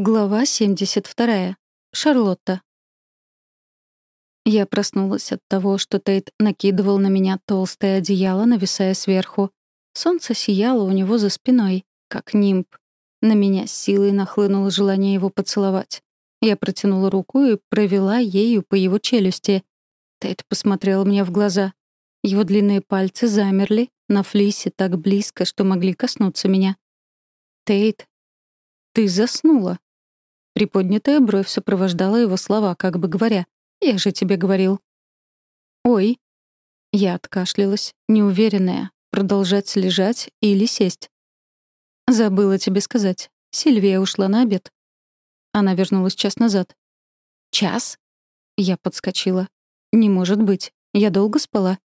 Глава 72. Шарлотта. Я проснулась от того, что Тейт накидывал на меня толстое одеяло, нависая сверху. Солнце сияло у него за спиной, как нимб. На меня с силой нахлынуло желание его поцеловать. Я протянула руку и провела ею по его челюсти. Тейт посмотрел мне в глаза. Его длинные пальцы замерли на флисе так близко, что могли коснуться меня. «Тейт, ты заснула», Приподнятая бровь сопровождала его слова, как бы говоря, «Я же тебе говорил». «Ой». Я откашлялась, неуверенная, продолжать лежать или сесть. «Забыла тебе сказать. Сильвия ушла на обед». Она вернулась час назад. «Час?» Я подскочила. «Не может быть. Я долго спала.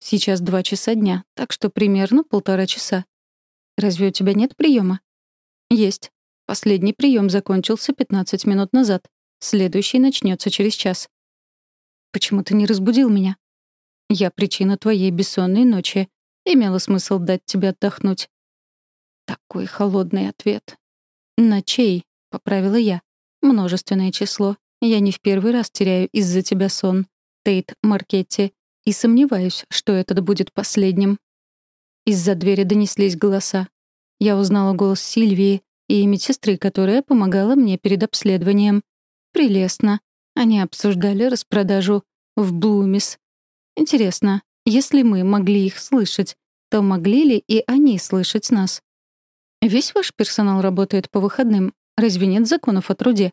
Сейчас два часа дня, так что примерно полтора часа. Разве у тебя нет приема? «Есть. Последний прием закончился 15 минут назад. Следующий начнется через час. Почему ты не разбудил меня? Я причина твоей бессонной ночи. Имело смысл дать тебе отдохнуть. Такой холодный ответ. Ночей, поправила я. Множественное число. Я не в первый раз теряю из-за тебя сон. Тейт Маркетти. И сомневаюсь, что этот будет последним. Из-за двери донеслись голоса. Я узнала голос Сильвии, и медсестры, которая помогала мне перед обследованием. Прелестно. Они обсуждали распродажу в Блумис. Интересно, если мы могли их слышать, то могли ли и они слышать нас? Весь ваш персонал работает по выходным. Разве нет законов о труде?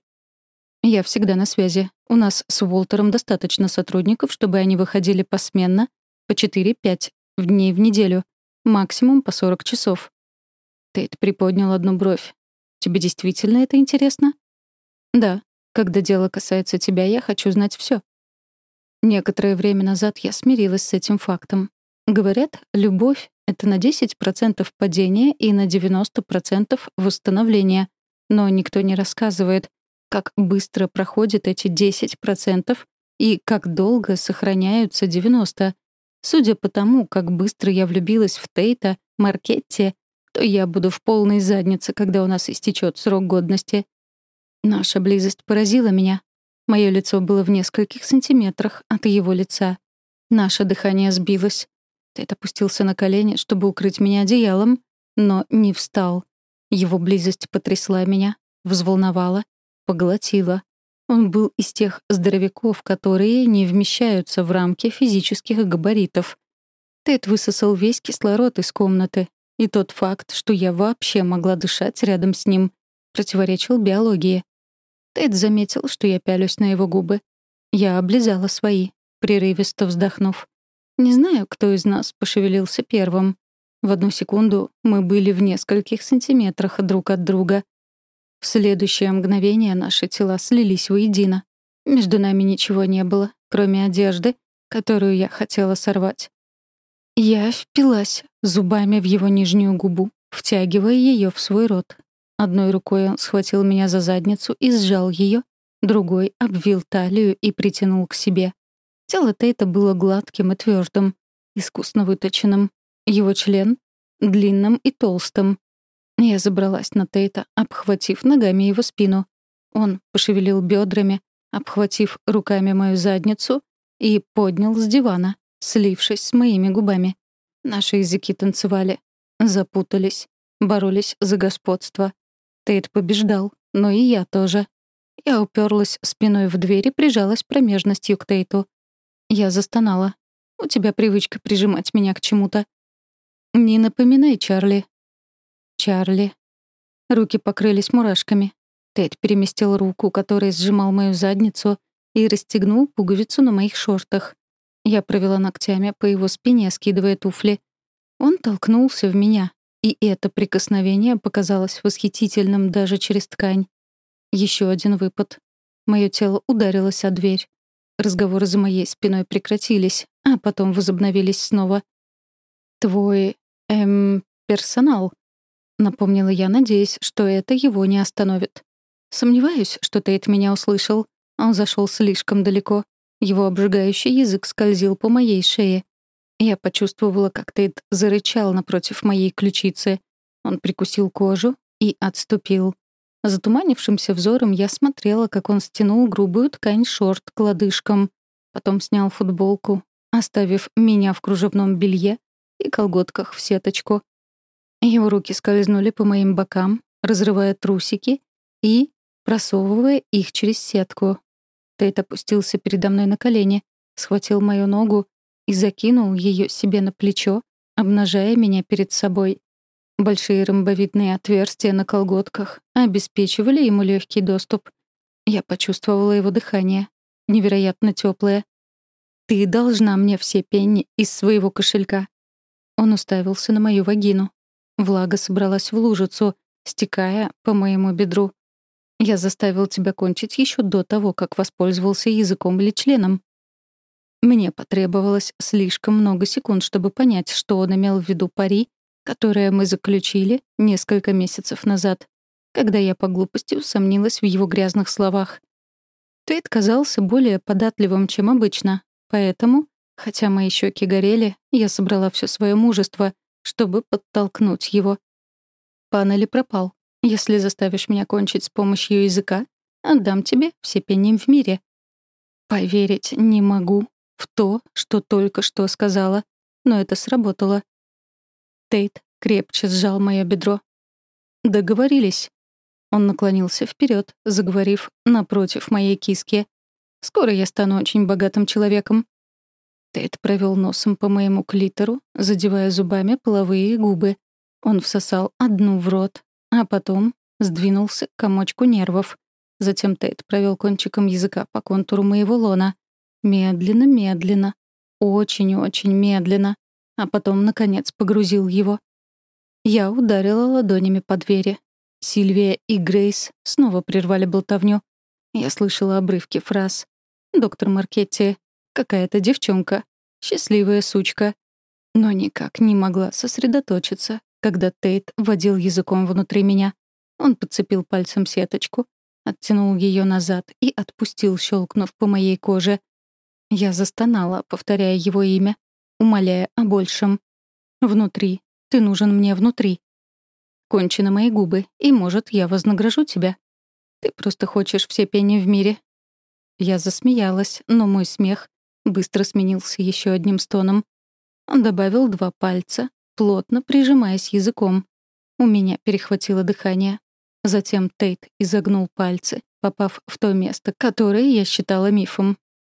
Я всегда на связи. У нас с Уолтером достаточно сотрудников, чтобы они выходили посменно по 4-5 дней в неделю, максимум по 40 часов. Тейт приподнял одну бровь. Тебе действительно это интересно? Да. Когда дело касается тебя, я хочу знать все. Некоторое время назад я смирилась с этим фактом. Говорят, любовь — это на 10% падения и на 90% восстановления. Но никто не рассказывает, как быстро проходят эти 10% и как долго сохраняются 90%. Судя по тому, как быстро я влюбилась в Тейта, Маркетти то я буду в полной заднице, когда у нас истечет срок годности. Наша близость поразила меня. Мое лицо было в нескольких сантиметрах от его лица. Наше дыхание сбилось. Тед опустился на колени, чтобы укрыть меня одеялом, но не встал. Его близость потрясла меня, взволновала, поглотила. Он был из тех здоровяков, которые не вмещаются в рамки физических габаритов. Тед высосал весь кислород из комнаты, и тот факт, что я вообще могла дышать рядом с ним, противоречил биологии. Тед заметил, что я пялюсь на его губы. Я облизала свои, прерывисто вздохнув. Не знаю, кто из нас пошевелился первым. В одну секунду мы были в нескольких сантиметрах друг от друга. В следующее мгновение наши тела слились воедино. Между нами ничего не было, кроме одежды, которую я хотела сорвать. Я впилась зубами в его нижнюю губу, втягивая ее в свой рот. Одной рукой он схватил меня за задницу и сжал ее, другой обвил талию и притянул к себе. Тело Тейта было гладким и твердым, искусно выточенным. Его член — длинным и толстым. Я забралась на Тейта, обхватив ногами его спину. Он пошевелил бедрами, обхватив руками мою задницу и поднял с дивана, слившись с моими губами. Наши языки танцевали, запутались, боролись за господство. Тейт побеждал, но и я тоже. Я уперлась спиной в дверь и прижалась промежностью к Тейту. Я застонала. «У тебя привычка прижимать меня к чему-то». «Не напоминай, Чарли». «Чарли». Руки покрылись мурашками. Тейт переместил руку, которая сжимал мою задницу, и расстегнул пуговицу на моих шортах. Я провела ногтями по его спине, скидывая туфли. Он толкнулся в меня, и это прикосновение показалось восхитительным даже через ткань. Еще один выпад. Мое тело ударилось о дверь. Разговоры за моей спиной прекратились, а потом возобновились снова. «Твой, эм, персонал», — напомнила я, надеясь, что это его не остановит. Сомневаюсь, что Тейт меня услышал. Он зашел слишком далеко. Его обжигающий язык скользил по моей шее. Я почувствовала, как Тейт зарычал напротив моей ключицы. Он прикусил кожу и отступил. Затуманившимся взором я смотрела, как он стянул грубую ткань шорт к лодыжкам, потом снял футболку, оставив меня в кружевном белье и колготках в сеточку. Его руки скользнули по моим бокам, разрывая трусики и просовывая их через сетку. Тейт опустился передо мной на колени, схватил мою ногу и закинул ее себе на плечо, обнажая меня перед собой. Большие ромбовидные отверстия на колготках обеспечивали ему легкий доступ. Я почувствовала его дыхание, невероятно теплое. «Ты должна мне все пенни из своего кошелька». Он уставился на мою вагину. Влага собралась в лужицу, стекая по моему бедру. «Я заставил тебя кончить еще до того, как воспользовался языком или членом». Мне потребовалось слишком много секунд, чтобы понять, что он имел в виду пари, которое мы заключили несколько месяцев назад, когда я по глупости усомнилась в его грязных словах. Тейт казался более податливым, чем обычно, поэтому, хотя мои щеки горели, я собрала все свое мужество, чтобы подтолкнуть его. Пан пропал. Если заставишь меня кончить с помощью языка, отдам тебе все пени в мире. Поверить не могу в то, что только что сказала, но это сработало. Тейт крепче сжал мое бедро. «Договорились». Он наклонился вперед, заговорив напротив моей киски. «Скоро я стану очень богатым человеком». Тейт провел носом по моему клитору, задевая зубами половые губы. Он всосал одну в рот, а потом сдвинулся к комочку нервов. Затем Тейт провел кончиком языка по контуру моего лона. Медленно-медленно. Очень-очень медленно а потом, наконец, погрузил его. Я ударила ладонями по двери. Сильвия и Грейс снова прервали болтовню. Я слышала обрывки фраз. «Доктор Маркетти, какая-то девчонка, счастливая сучка». Но никак не могла сосредоточиться, когда Тейт водил языком внутри меня. Он подцепил пальцем сеточку, оттянул ее назад и отпустил, щелкнув по моей коже. Я застонала, повторяя его имя, умоляя о большем. «Внутри. Ты нужен мне внутри. Кончи на мои губы, и, может, я вознагражу тебя. Ты просто хочешь все пени в мире». Я засмеялась, но мой смех быстро сменился еще одним стоном. Он добавил два пальца, плотно прижимаясь языком. У меня перехватило дыхание. Затем Тейт изогнул пальцы, попав в то место, которое я считала мифом.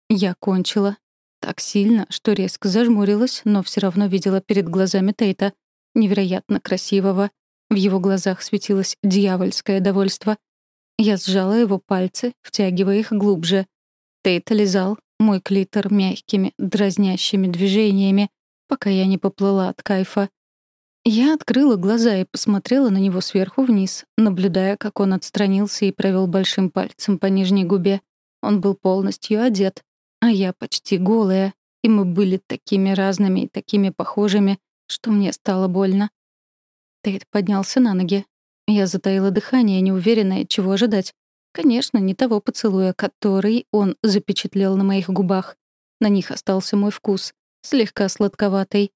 Я кончила, так сильно, что резко зажмурилась, но все равно видела перед глазами Тейта, невероятно красивого. В его глазах светилось дьявольское довольство. Я сжала его пальцы, втягивая их глубже. Тейт лизал мой клитор мягкими, дразнящими движениями, пока я не поплыла от кайфа. Я открыла глаза и посмотрела на него сверху вниз, наблюдая, как он отстранился и провел большим пальцем по нижней губе. Он был полностью одет, а я почти голая, и мы были такими разными и такими похожими, что мне стало больно. Тейт поднялся на ноги. Я затаила дыхание, неуверенная, чего ожидать. Конечно, не того поцелуя, который он запечатлел на моих губах. На них остался мой вкус, слегка сладковатый.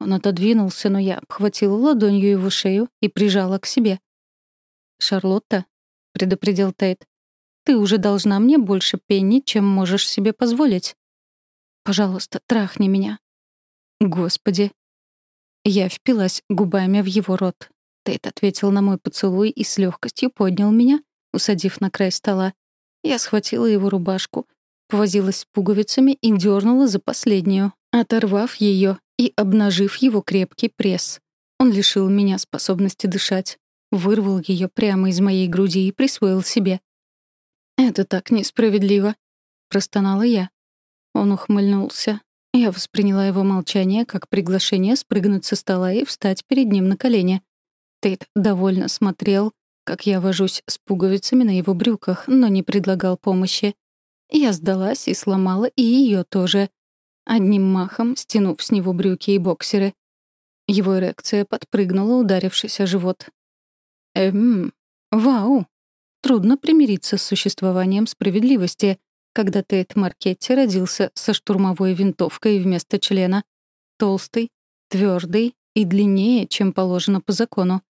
Он отодвинулся, но я обхватила ладонью его шею и прижала к себе. «Шарлотта», — предупредил Тейт, ты уже должна мне больше пенни, чем можешь себе позволить. Пожалуйста, трахни меня. Господи. Я впилась губами в его рот. Тейт ответил на мой поцелуй и с легкостью поднял меня, усадив на край стола. Я схватила его рубашку, повозилась с пуговицами и дернула за последнюю, оторвав ее и обнажив его крепкий пресс. Он лишил меня способности дышать, вырвал ее прямо из моей груди и присвоил себе. «Это так несправедливо», — простонала я. Он ухмыльнулся. Я восприняла его молчание как приглашение спрыгнуть со стола и встать перед ним на колени. Тейт довольно смотрел, как я вожусь с пуговицами на его брюках, но не предлагал помощи. Я сдалась и сломала и ее тоже, одним махом стянув с него брюки и боксеры. Его эрекция подпрыгнула, ударившись о живот. «Эм, вау!» Трудно примириться с существованием справедливости, когда Тейт Маркетти родился со штурмовой винтовкой вместо члена. Толстый, твердый и длиннее, чем положено по закону.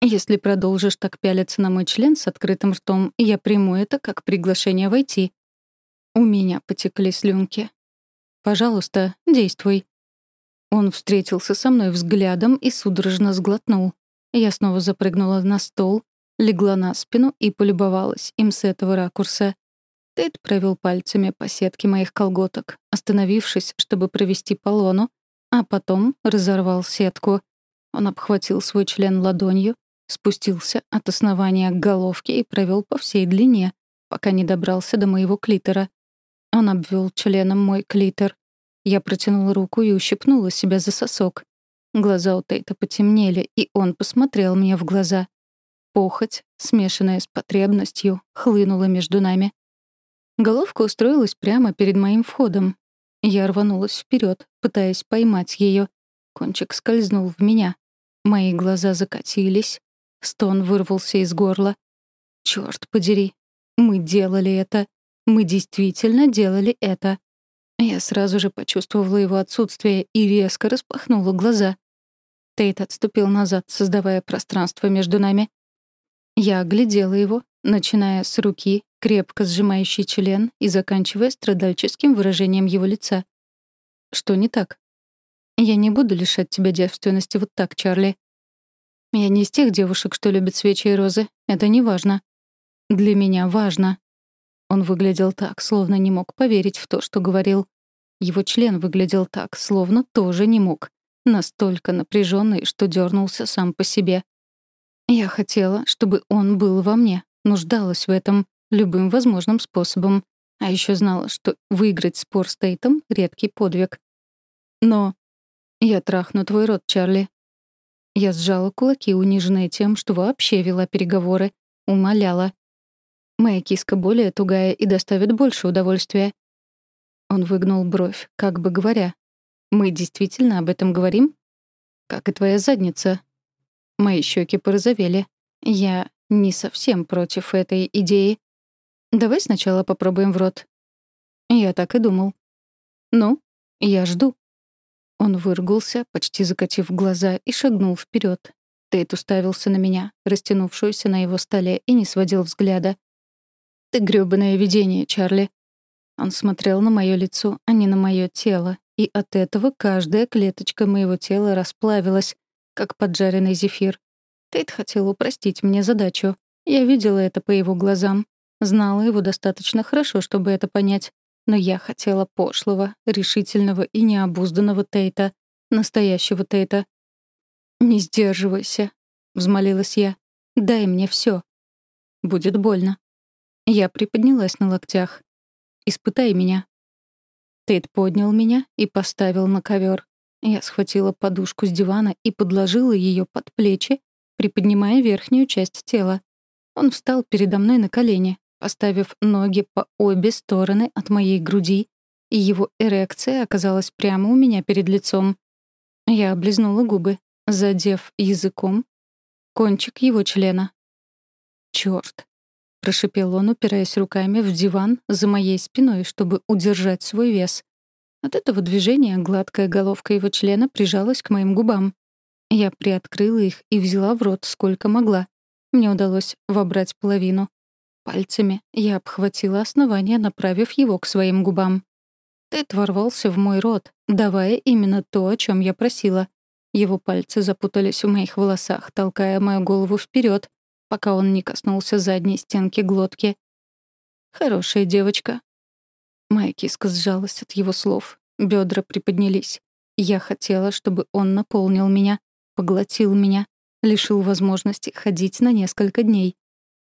Если продолжишь так пялиться на мой член с открытым ртом, я приму это как приглашение войти. У меня потекли слюнки. Пожалуйста, действуй. Он встретился со мной взглядом и судорожно сглотнул. Я снова запрыгнула на стол, легла на спину и полюбовалась им с этого ракурса. Тед провел пальцами по сетке моих колготок, остановившись, чтобы провести по лону, а потом разорвал сетку. Он обхватил свой член ладонью, спустился от основания к головке и провел по всей длине, пока не добрался до моего клитора. Он обвел членом мой клитор. Я протянула руку и ущипнула себя за сосок. Глаза у Тейта потемнели, и он посмотрел мне в глаза. Похоть, смешанная с потребностью, хлынула между нами. Головка устроилась прямо перед моим входом. Я рванулась вперед, пытаясь поймать ее. Кончик скользнул в меня. Мои глаза закатились. Стон вырвался из горла. Черт подери, мы делали это. Мы действительно делали это. Я сразу же почувствовала его отсутствие и резко распахнула глаза. Тейт отступил назад, создавая пространство между нами. Я оглядела его, начиная с руки, крепко сжимающей член, и заканчивая страдальческим выражением его лица. «Что не так?» «Я не буду лишать тебя девственности вот так, Чарли. Я не из тех девушек, что любят свечи и розы. Это не важно. Для меня важно. Он выглядел так, словно не мог поверить в то, что говорил. Его член выглядел так, словно тоже не мог. Настолько напряженный, что дернулся сам по себе. Я хотела, чтобы он был во мне, нуждалась в этом любым возможным способом. А еще знала, что выиграть спор с Тейтом — редкий подвиг. Но я трахну твой рот, Чарли. Я сжала кулаки, униженная тем, что вообще вела переговоры, умоляла. Моя киска более тугая и доставит больше удовольствия. Он выгнул бровь, как бы говоря. «Мы действительно об этом говорим?» «Как и твоя задница». Мои щеки порозовели. Я не совсем против этой идеи. Давай сначала попробуем в рот. Я так и думал. Ну, я жду. Он выругался, почти закатив глаза, и шагнул вперед. Тейт уставился на меня, растянувшуюся на его столе, и не сводил взгляда. «Ты грёбаное видение, Чарли». Он смотрел на моё лицо, а не на моё тело, и от этого каждая клеточка моего тела расплавилась, как поджаренный зефир. Тейт хотел упростить мне задачу. Я видела это по его глазам. Знала его достаточно хорошо, чтобы это понять. Но я хотела пошлого, решительного и необузданного Тейта. Настоящего Тейта. «Не сдерживайся», — взмолилась я. «Дай мне всё. «Будет больно». Я приподнялась на локтях. «Испытай меня». Тейт поднял меня и поставил на ковер. Я схватила подушку с дивана и подложила ее под плечи, приподнимая верхнюю часть тела. Он встал передо мной на колени, поставив ноги по обе стороны от моей груди, и его эрекция оказалась прямо у меня перед лицом. Я облизнула губы, задев языком кончик его члена. «Чёрт!» — прошипел он, упираясь руками в диван за моей спиной, чтобы удержать свой вес. От этого движения гладкая головка его члена прижалась к моим губам. Я приоткрыла их и взяла в рот сколько могла. Мне удалось вобрать половину. Пальцами я обхватила основание, направив его к своим губам. Тед ворвался в мой рот, давая именно то, о чем я просила. Его пальцы запутались в моих волосах, толкая мою голову вперед, пока он не коснулся задней стенки глотки. «Хорошая девочка». Моя киска сжалась от его слов. Бедра приподнялись. Я хотела, чтобы он наполнил меня, поглотил меня, лишил возможности ходить на несколько дней.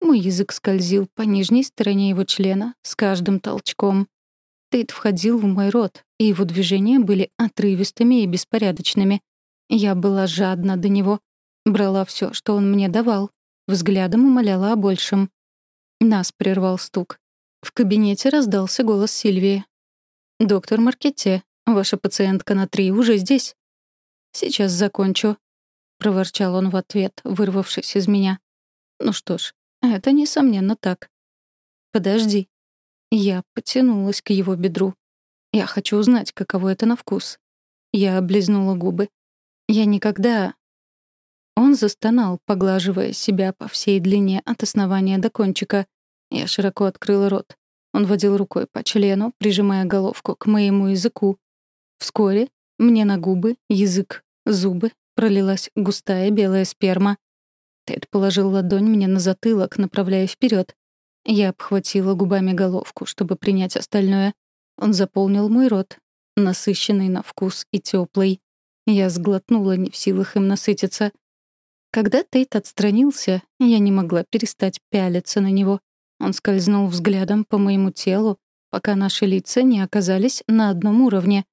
Мой язык скользил по нижней стороне его члена с каждым толчком. Тейт входил в мой рот, и его движения были отрывистыми и беспорядочными. Я была жадна до него, брала все, что он мне давал, Взглядом умоляла о большем. Нас прервал стук. В кабинете раздался голос Сильвии. «Доктор Маркетте, ваша пациентка на три уже здесь?» «Сейчас закончу», — проворчал он в ответ, вырвавшись из меня. «Ну что ж, это, несомненно, так». «Подожди». Я потянулась к его бедру. Я хочу узнать, каково это на вкус. Я облизнула губы. Я никогда... Он застонал, поглаживая себя по всей длине от основания до кончика. Я широко открыла рот. Он водил рукой по члену, прижимая головку к моему языку. Вскоре мне на губы, язык, зубы пролилась густая белая сперма. Тед положил ладонь мне на затылок, направляя вперед. Я обхватила губами головку, чтобы принять остальное. Он заполнил мой рот, насыщенный на вкус и теплый. Я сглотнула, не в силах им насытиться. Когда Тейт отстранился, я не могла перестать пялиться на него. Он скользнул взглядом по моему телу, пока наши лица не оказались на одном уровне.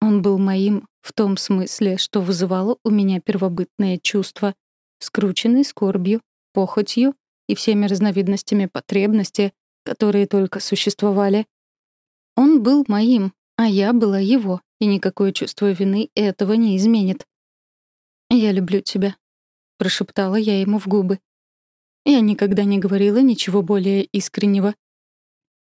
Он был моим в том смысле, что вызывало у меня первобытное чувство, скрученный скорбью, похотью и всеми разновидностями потребности, которые только существовали. Он был моим, а я была его, и никакое чувство вины этого не изменит. «Я люблю тебя», — прошептала я ему в губы. Я никогда не говорила ничего более искреннего.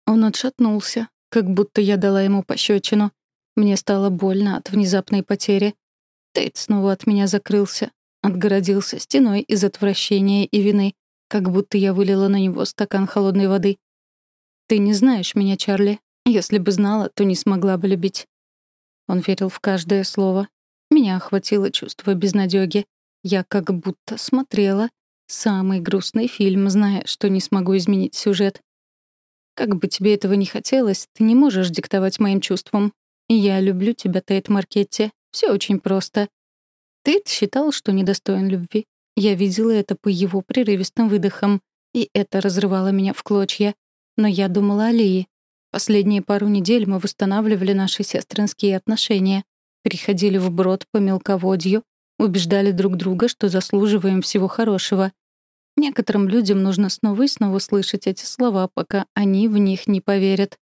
Он отшатнулся, как будто я дала ему пощечину. Мне стало больно от внезапной потери. Тейт снова от меня закрылся, отгородился стеной из отвращения и вины, как будто я вылила на него стакан холодной воды. «Ты не знаешь меня, Чарли. Если бы знала, то не смогла бы любить». Он верил в каждое слово. Меня охватило чувство безнадёги. Я как будто смотрела самый грустный фильм, зная, что не смогу изменить сюжет. Как бы тебе этого не хотелось, ты не можешь диктовать моим чувствам. Я люблю тебя, Тейт Маркетти. Все очень просто. Тейт считал, что недостоин любви. Я видела это по его прерывистым выдохам, и это разрывало меня в клочья. Но я думала о Лии. Последние пару недель мы восстанавливали наши сестринские отношения, переходили вброд по мелководью, убеждали друг друга, что заслуживаем всего хорошего. Некоторым людям нужно снова и снова слышать эти слова, пока они в них не поверят.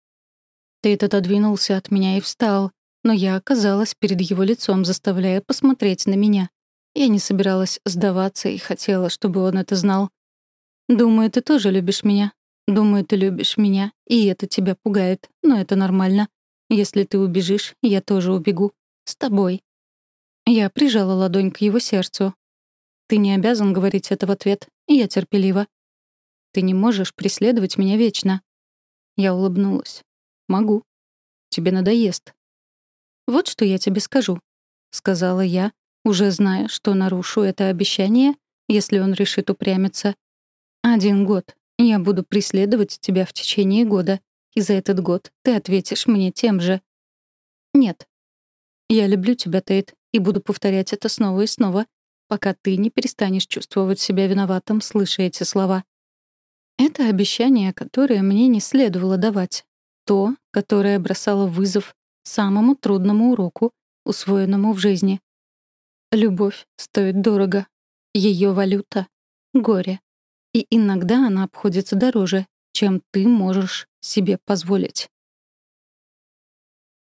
Тейт отодвинулся от меня и встал, но я оказалась перед его лицом, заставляя посмотреть на меня. Я не собиралась сдаваться и хотела, чтобы он это знал. «Думаю, ты тоже любишь меня», Думаю, ты любишь меня, и это тебя пугает, но это нормально. Если ты убежишь, я тоже убегу. С тобой. Я прижала ладонь к его сердцу. Ты не обязан говорить это в ответ, и я терпелива. Ты не можешь преследовать меня вечно. Я улыбнулась. Могу. Тебе надоест. Вот что я тебе скажу, сказала я, уже зная, что нарушу это обещание, если он решит упрямиться. Один год, я буду преследовать тебя в течение года, и за этот год ты ответишь мне тем же. Нет. Я люблю тебя, Тейт, и буду повторять это снова и снова, пока ты не перестанешь чувствовать себя виноватым, слыша эти слова. Это обещание, которое мне не следовало давать. То, которое бросало вызов самому трудному уроку, усвоенному в жизни. Любовь стоит дорого. Ее валюта — горе. И иногда она обходится дороже, чем ты можешь себе позволить.